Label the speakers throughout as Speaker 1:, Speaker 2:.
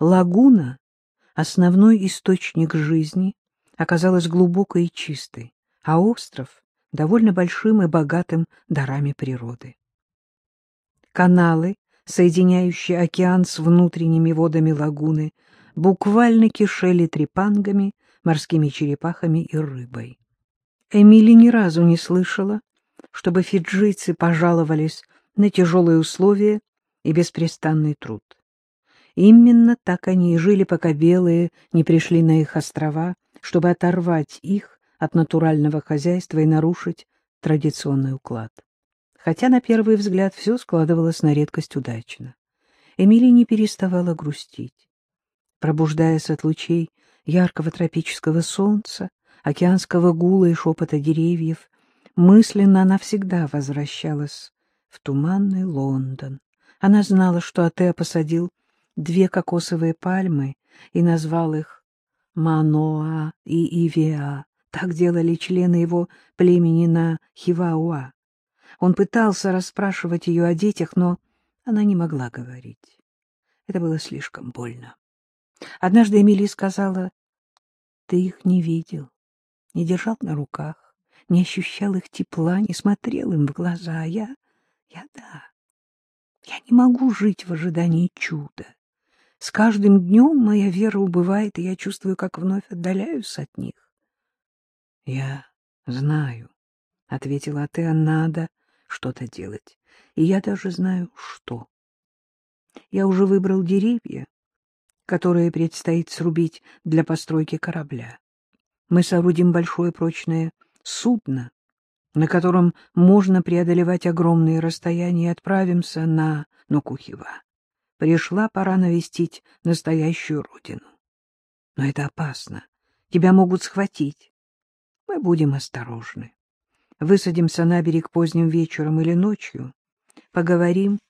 Speaker 1: Лагуна, основной источник жизни, оказалась глубокой и чистой, а остров — довольно большим и богатым дарами природы. Каналы, соединяющие океан с внутренними водами лагуны, буквально кишели трепангами, морскими черепахами и рыбой. Эмили ни разу не слышала, чтобы фиджийцы пожаловались на тяжелые условия и беспрестанный труд. Именно так они и жили, пока белые не пришли на их острова, чтобы оторвать их от натурального хозяйства и нарушить традиционный уклад. Хотя на первый взгляд все складывалось на редкость удачно. Эмили не переставала грустить. Пробуждаясь от лучей яркого тропического солнца, океанского гула и шепота деревьев, мысленно она всегда возвращалась в туманный Лондон. Она знала, что Атеа посадил две кокосовые пальмы и назвал их Маноа и Ивеа. Так делали члены его племени на Хивауа. Он пытался расспрашивать ее о детях, но она не могла говорить. Это было слишком больно. Однажды Эмилия сказала, «Ты их не видел, не держал на руках, не ощущал их тепла, не смотрел им в глаза, а я, я да. Я не могу жить в ожидании чуда. С каждым днем моя вера убывает, и я чувствую, как вновь отдаляюсь от них. — Я знаю, — ответила Атеа, — надо что-то делать, и я даже знаю, что. Я уже выбрал деревья, которые предстоит срубить для постройки корабля. Мы соорудим большое прочное судно, на котором можно преодолевать огромные расстояния, и отправимся на Нокухива. Пришла пора навестить настоящую родину. Но это опасно. Тебя могут схватить. Мы будем осторожны. Высадимся на берег поздним вечером или ночью. Поговорим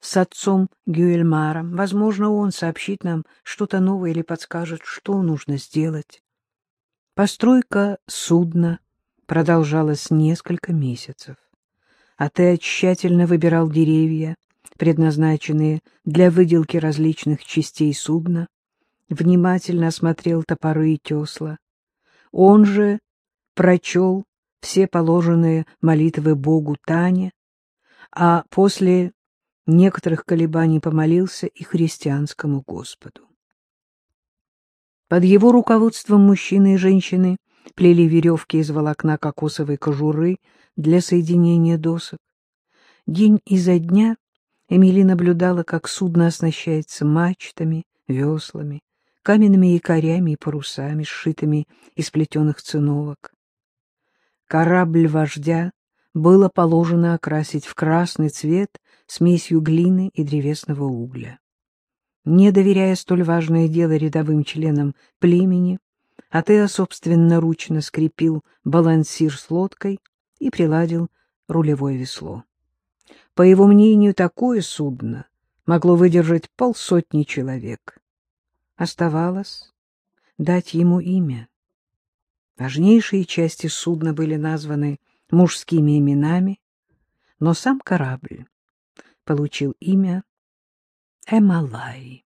Speaker 1: с отцом Гюэльмаром. Возможно, он сообщит нам что-то новое или подскажет, что нужно сделать. Постройка судна продолжалась несколько месяцев. А ты тщательно выбирал деревья, предназначенные для выделки различных частей судна, внимательно осмотрел топоры и тесла. Он же прочел все положенные молитвы Богу Тане, а после некоторых колебаний помолился и христианскому Господу. Под его руководством мужчины и женщины плели веревки из волокна кокосовой кожуры для соединения досок. День изо дня Эмили наблюдала, как судно оснащается мачтами, веслами, каменными якорями и парусами, сшитыми из плетеных циновок. Корабль вождя было положено окрасить в красный цвет смесью глины и древесного угля. Не доверяя столь важное дело рядовым членам племени, Атеа собственноручно скрепил балансир с лодкой и приладил рулевое весло. По его мнению, такое судно могло выдержать полсотни человек. Оставалось дать ему имя. Важнейшие части судна были названы мужскими именами, но сам корабль получил имя Эмалай.